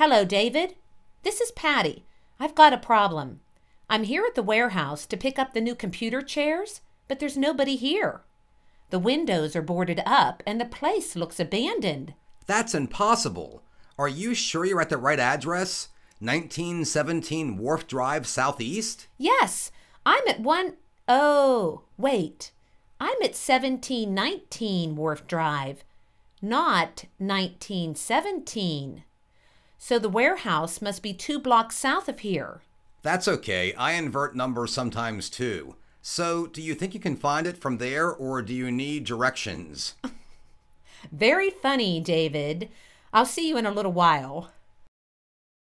Hello, David. This is Patty. I've got a problem. I'm here at the warehouse to pick up the new computer chairs, but there's nobody here. The windows are boarded up and the place looks abandoned. That's impossible. Are you sure you're at the right address? 1917 Wharf Drive Southeast? Yes, I'm at one oh wait. I'm at 1719 Wharf Drive, not 1917. So the warehouse must be two blocks south of here. That's okay. I invert numbers sometimes too. So, do you think you can find it from there or do you need directions? Very funny, David. I'll see you in a little while.